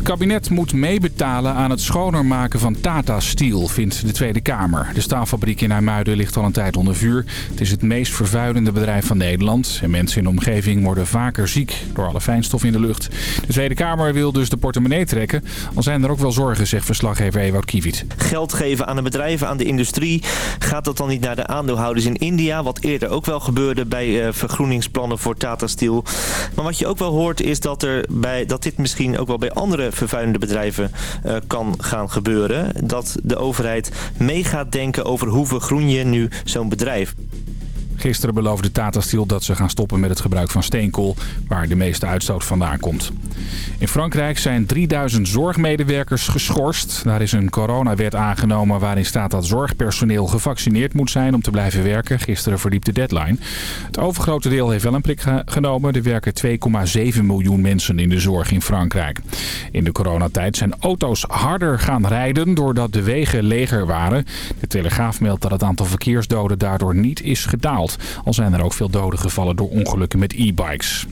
Het kabinet moet meebetalen aan het schoner maken van Tata Steel, vindt de Tweede Kamer. De staalfabriek in IJmuiden ligt al een tijd onder vuur. Het is het meest vervuilende bedrijf van Nederland. En mensen in de omgeving worden vaker ziek door alle fijnstof in de lucht. De Tweede Kamer wil dus de portemonnee trekken. Al zijn er ook wel zorgen, zegt verslaggever Ewout Kiviet. Geld geven aan de bedrijven, aan de industrie. Gaat dat dan niet naar de aandeelhouders in India? Wat eerder ook wel gebeurde bij uh, vergroeningsplannen voor Tata Steel. Maar wat je ook wel hoort is dat, er bij, dat dit misschien ook wel bij andere vervuilende bedrijven uh, kan gaan gebeuren. Dat de overheid mee gaat denken over hoe vergroen je nu zo'n bedrijf. Gisteren beloofde Tata Steel dat ze gaan stoppen met het gebruik van steenkool, waar de meeste uitstoot vandaan komt. In Frankrijk zijn 3000 zorgmedewerkers geschorst. Daar is een coronawet aangenomen waarin staat dat zorgpersoneel gevaccineerd moet zijn om te blijven werken. Gisteren verliep de deadline. Het overgrote deel heeft wel een prik genomen. Er werken 2,7 miljoen mensen in de zorg in Frankrijk. In de coronatijd zijn auto's harder gaan rijden doordat de wegen leger waren. De Telegraaf meldt dat het aantal verkeersdoden daardoor niet is gedaald. Al zijn er ook veel doden gevallen door ongelukken met e-bikes.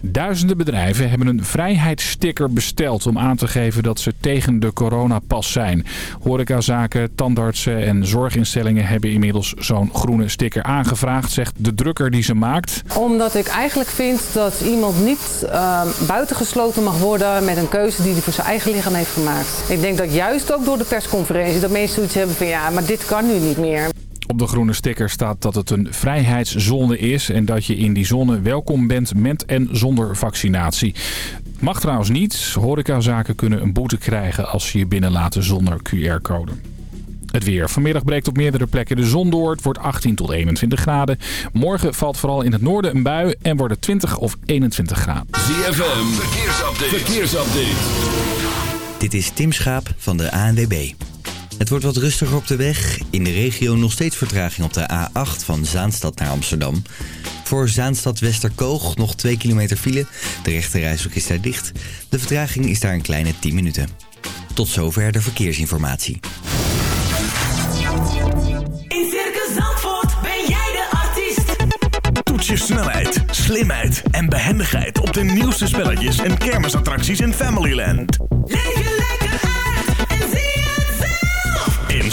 Duizenden bedrijven hebben een vrijheidssticker besteld om aan te geven dat ze tegen de coronapas zijn. Horecazaken, tandartsen en zorginstellingen hebben inmiddels zo'n groene sticker aangevraagd, zegt de drukker die ze maakt. Omdat ik eigenlijk vind dat iemand niet uh, buitengesloten mag worden met een keuze die hij voor zijn eigen lichaam heeft gemaakt. Ik denk dat juist ook door de persconferentie dat mensen zoiets hebben van ja, maar dit kan nu niet meer. Op de groene sticker staat dat het een vrijheidszone is en dat je in die zone welkom bent met en zonder vaccinatie. Mag trouwens niet. Horecazaken kunnen een boete krijgen als ze je binnenlaten zonder QR-code. Het weer. Vanmiddag breekt op meerdere plekken de zon door. Het wordt 18 tot 21 graden. Morgen valt vooral in het noorden een bui en wordt het 20 of 21 graden. ZFM. Verkeersupdate. Verkeersupdate. Dit is Tim Schaap van de ANWB. Het wordt wat rustiger op de weg. In de regio nog steeds vertraging op de A8 van Zaanstad naar Amsterdam. Voor Zaanstad Westerkoog nog 2 kilometer file. De rechterrijstrook is daar dicht. De vertraging is daar een kleine 10 minuten. Tot zover de verkeersinformatie. In Circus Zandvoort ben jij de artiest. Toets je snelheid, slimheid en behendigheid op de nieuwste spelletjes en kermisattracties in Familyland. Leef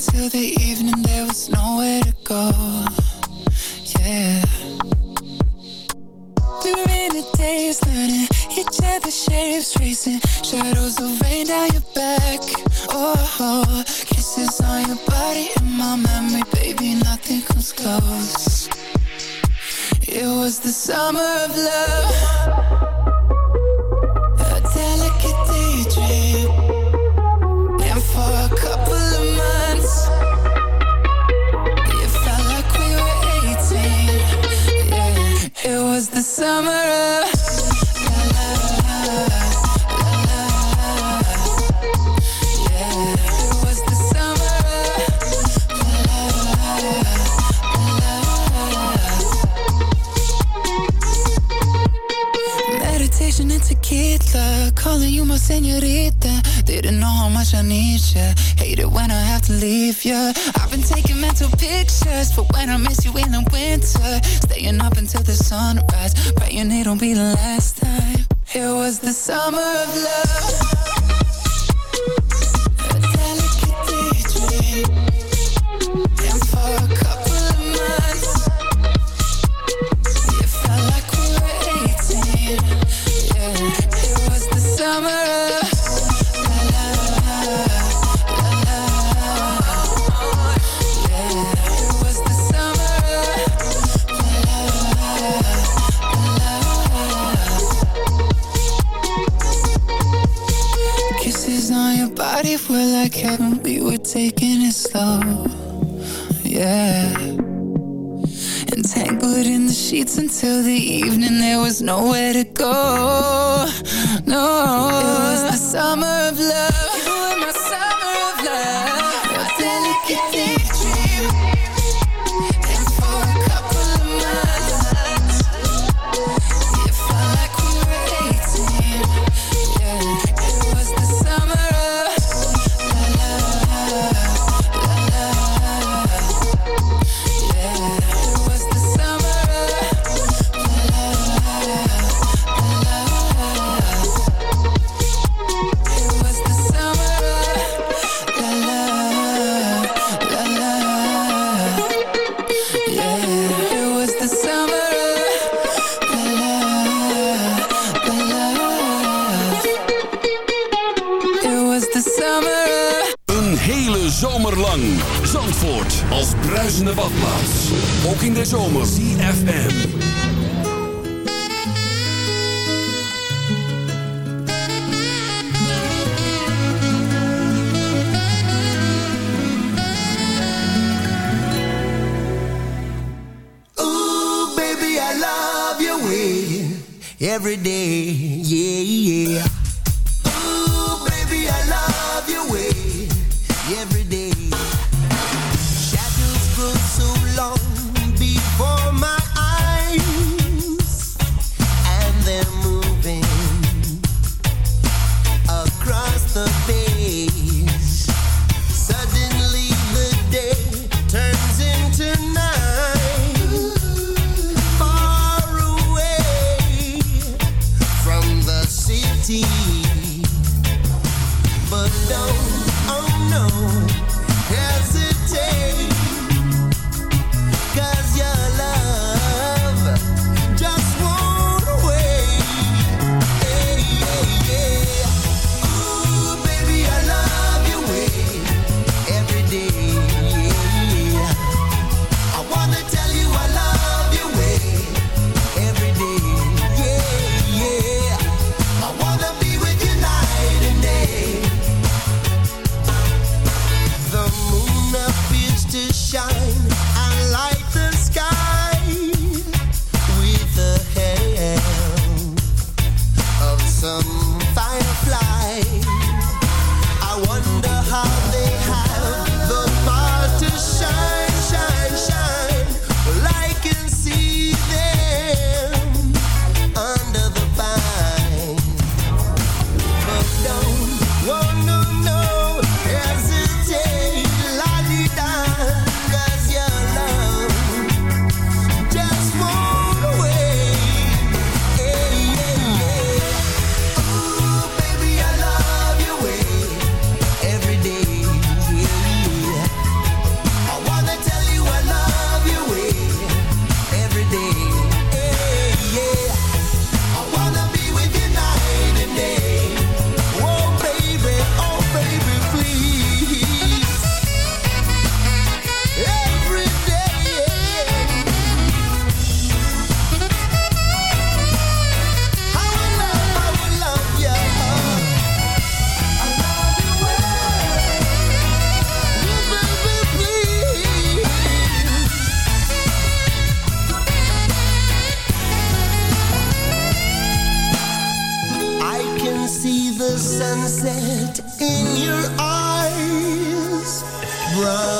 until the evening there was nowhere to go. Yeah. We during the days learning each other's shapes racing shadows the sheets until the evening. There was nowhere to go. No, it was the summer of love. bruisende badplaats. Ook in de zomer. CFM. Ooh, baby, I love your way. Every day, yeah. Sunset in your eyes, brown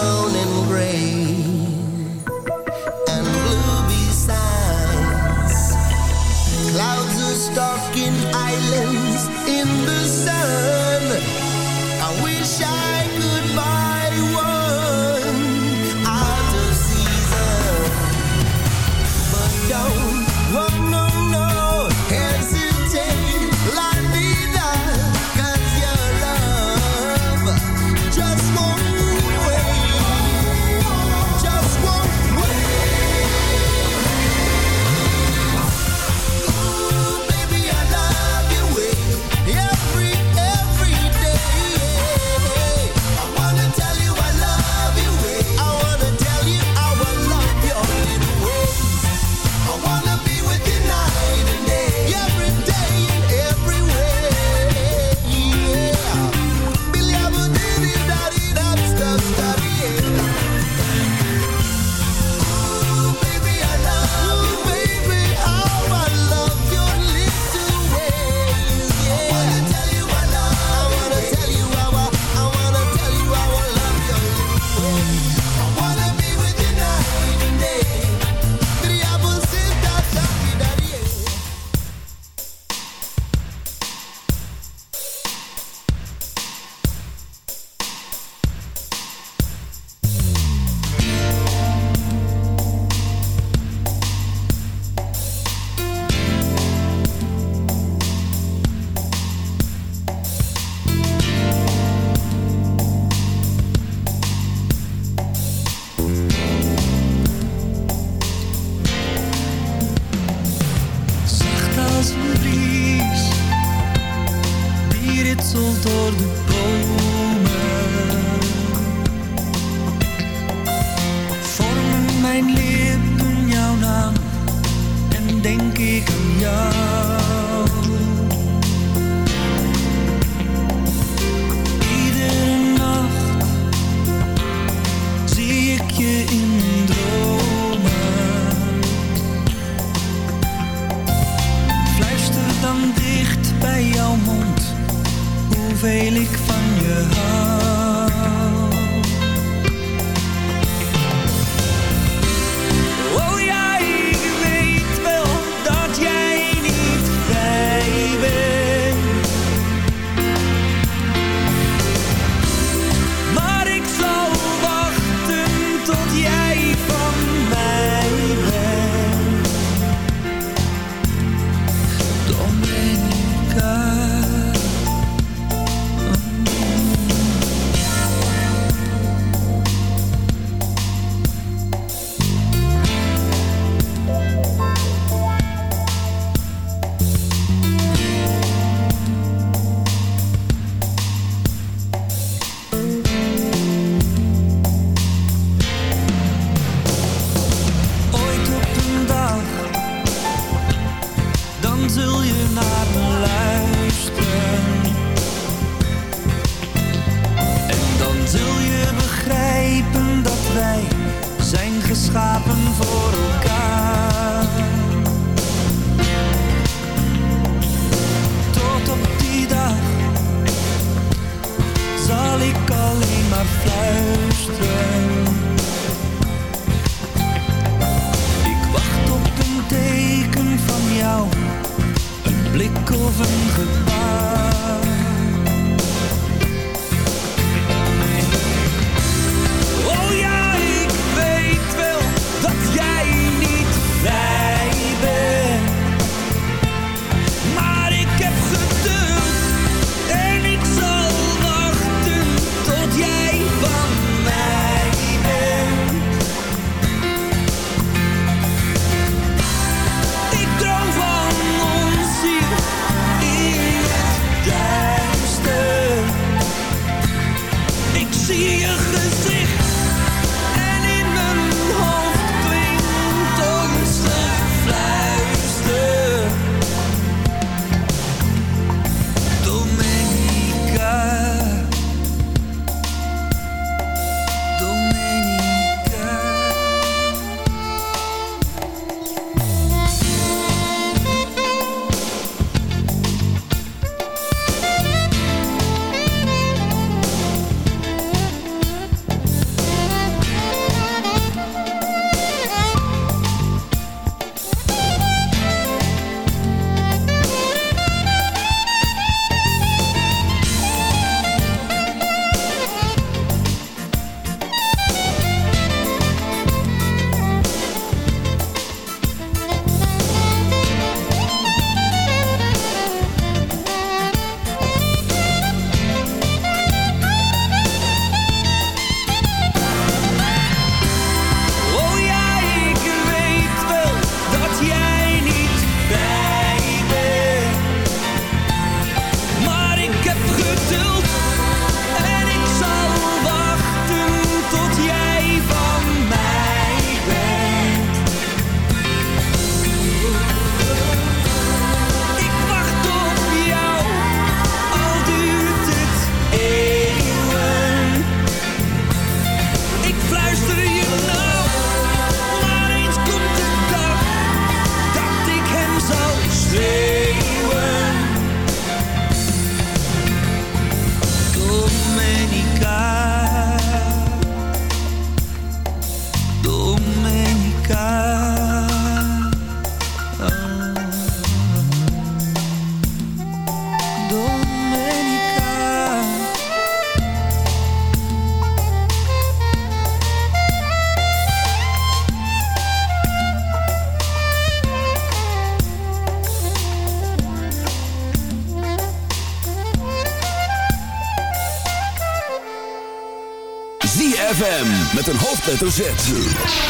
met een hoofdletter Z.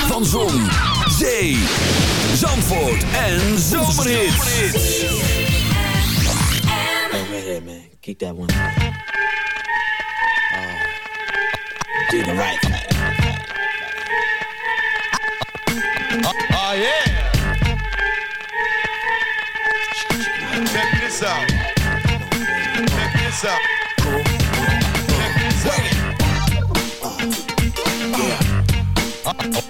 Van Zon, Zee, Zandvoort en Zomerhits. Hey, wait here, man. Keep that one. Uh, do the right thing. Oh, yeah. Check this out. Check this out. Uh-oh.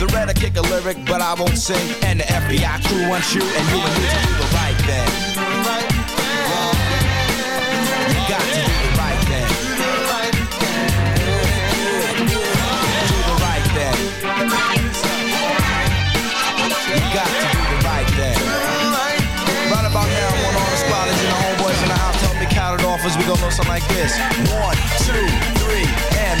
The red I kick a lyric, but I won't sing. And the FBI crew wants you, and you and me to do the right thing. You got to do the right thing. Do the right thing. You got to do the right thing. Right about now, want all the the homeboys in the house. Me count it off as we go something like this. One, two, three, and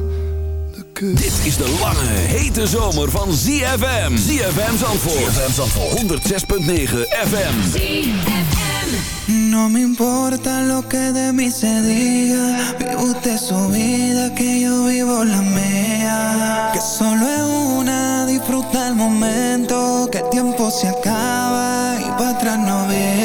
Dit is de lange, hete zomer van ZFM. ZFM Zandvoort. ZFM Zandvoort. 106.9 FM. No me importa lo que de mí se diga, vive usted su vida, que yo vivo la mía. Que solo es una, disfruta el momento, que el tiempo se acaba y para atrás no viera.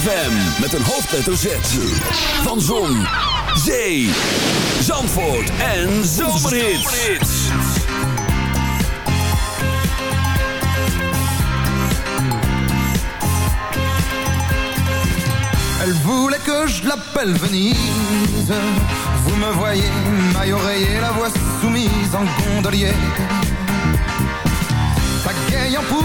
ZFM met een hoofdletter Z. Van Zon, Zee, Zandvoort en Zomerhits. Elle voulait que je l'appelle Venise. Vous me voyez, maille oreiller, la voix soumise en gondolier. Pagayant pour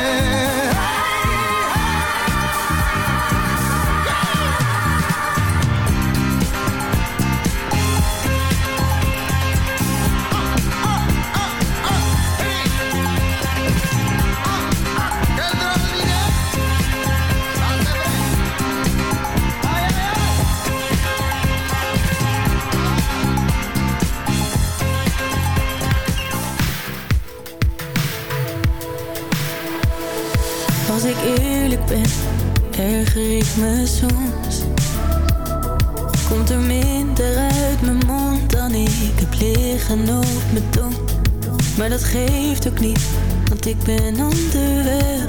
me soms. Komt er minder uit mijn mond dan ik heb liggen op mijn tong. Maar dat geeft ook niet, want ik ben onderweg.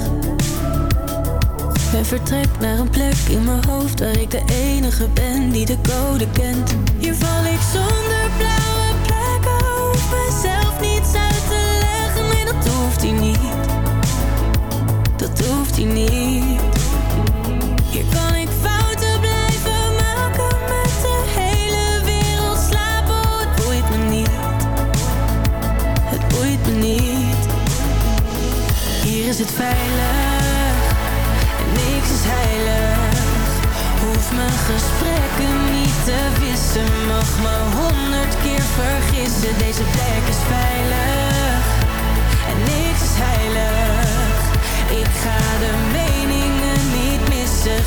En vertrek naar een plek in mijn hoofd waar ik de enige ben die de code kent. Hier val ik zonder blauwe plekken, hoef mezelf niets uit te leggen. Nee, dat hoeft hier niet dat hoeft hier niet. Ga de meningen niet. Missen,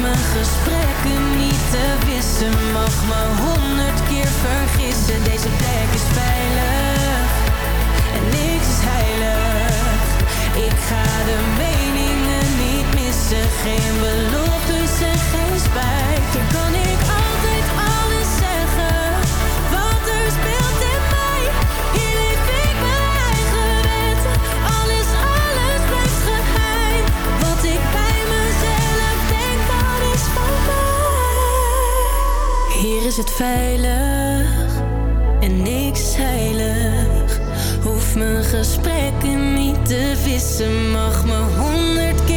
mijn gesprekken niet te wissen. Mag me honderd keer vergissen. Deze plek is veilig en niks is heilig. Ik ga de meningen niet missen. Geen beloftes en geen spijt. Hier kan ik altijd alles is het veilig en niks heilig. Hoef mijn gesprekken niet te vissen, mag me honderd keer.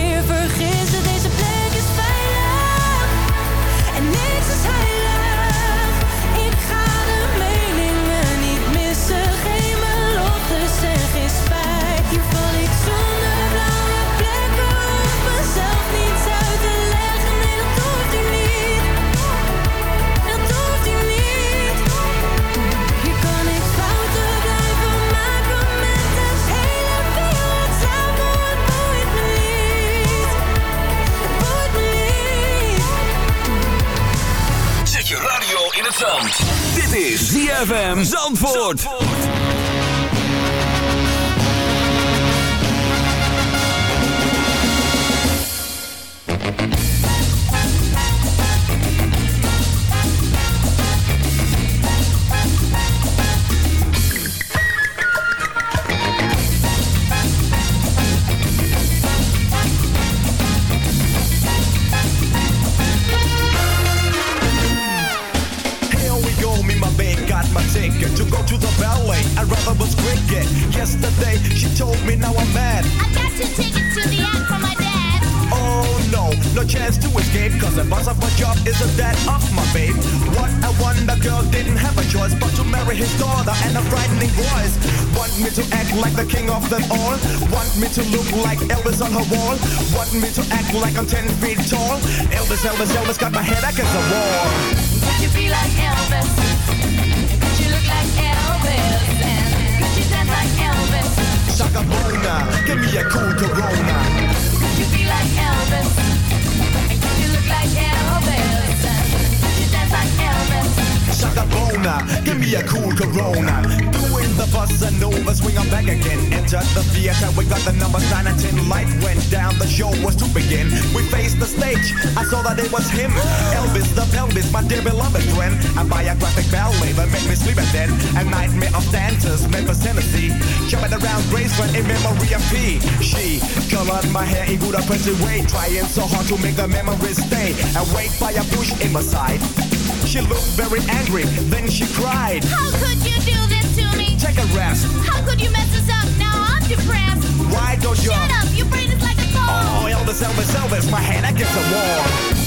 Zandvoort. Elvis the pelvis, my dear beloved friend. A biographic ballet that make me sleep at then. A nightmare of dancers, Memphis, Tennessee. Jumping around Graceland in memory of P. She colored my hair in good oppressive way. Trying so hard to make the memories stay. Awake by a bush in my side. She looked very angry, then she cried. How could you do this to me? Take a rest. How could you mess us up? Now I'm depressed. Why don't you? Shut up, your brain is like a phone. Oh, Elvis, Elvis, Elvis, my hand against the wall.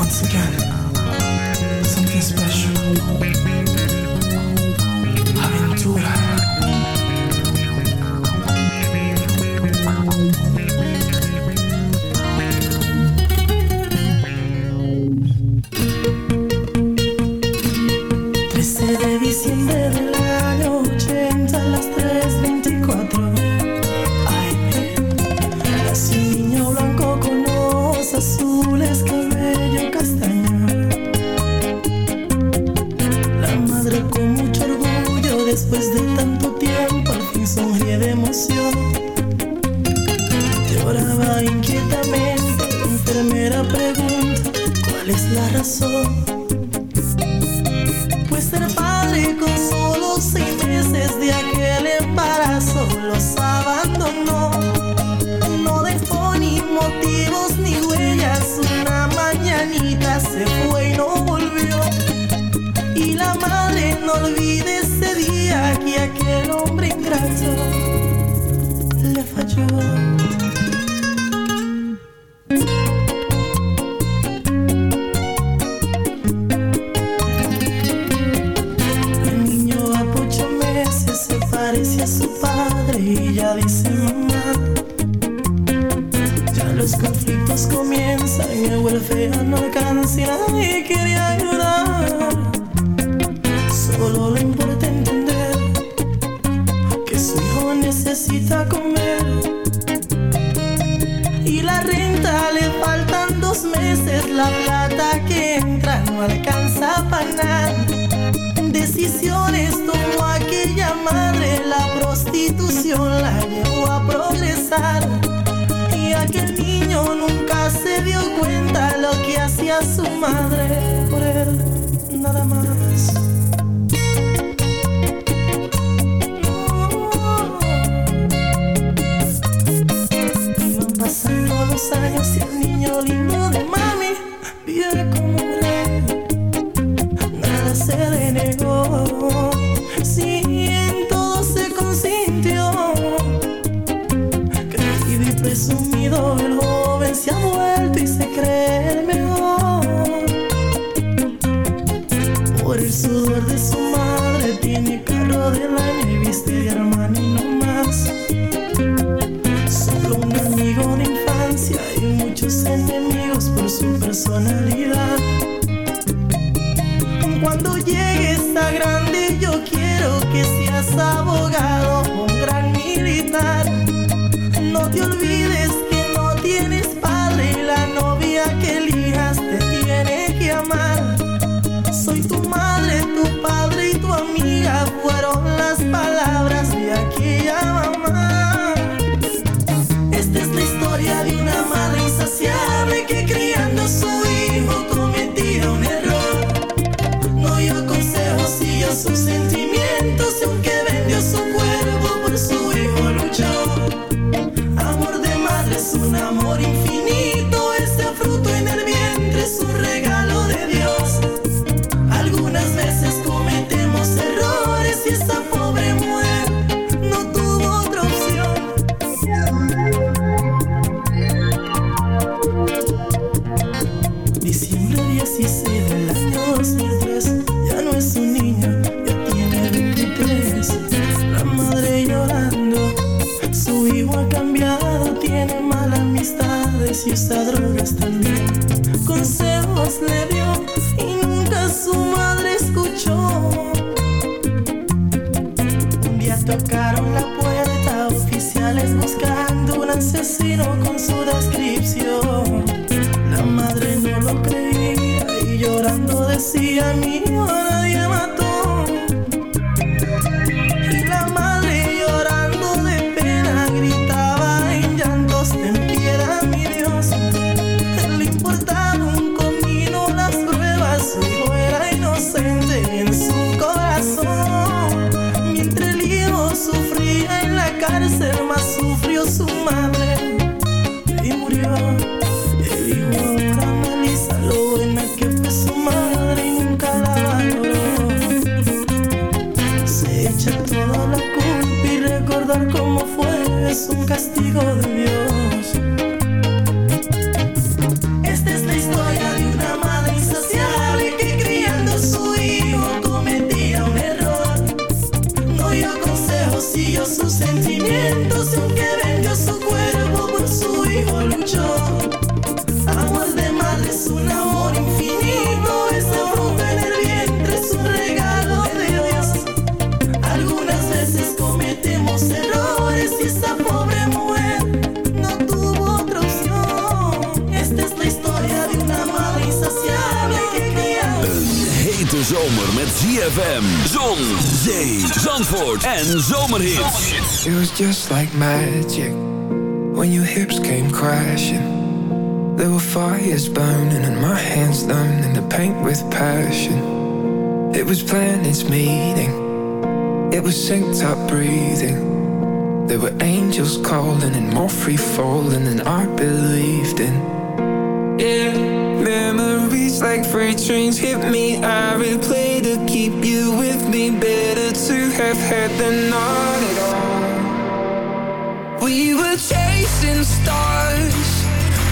once again something special. Aventura. planes buscando un asesino con su descripción. La madre no lo creía y llorando decía, mío, nadie mató. ZFM, Zon, Zee, Zandvoort en Zomerhits. It was just like magic, when your hips came crashing. There were fires burning and my hands learning to paint with passion. It was planets meeting, it was synced up breathing. There were angels calling and more free falling than I believed in. Yeah, memories like freight trains hit me, I replay keep you with me Better to have had than not at all. We were chasing stars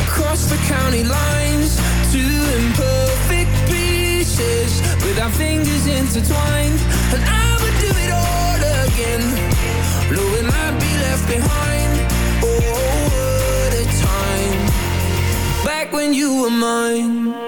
Across the county lines two imperfect pieces With our fingers intertwined. And I would do it all again Knowing I'd be left behind. Oh, what a time. Back when you were mine.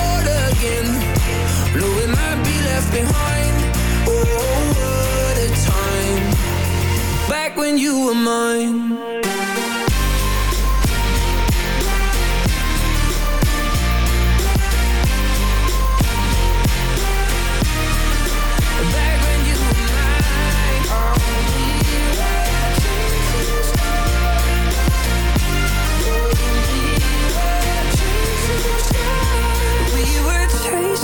again, knowing I'd be left behind. Oh, what a time back when you were mine.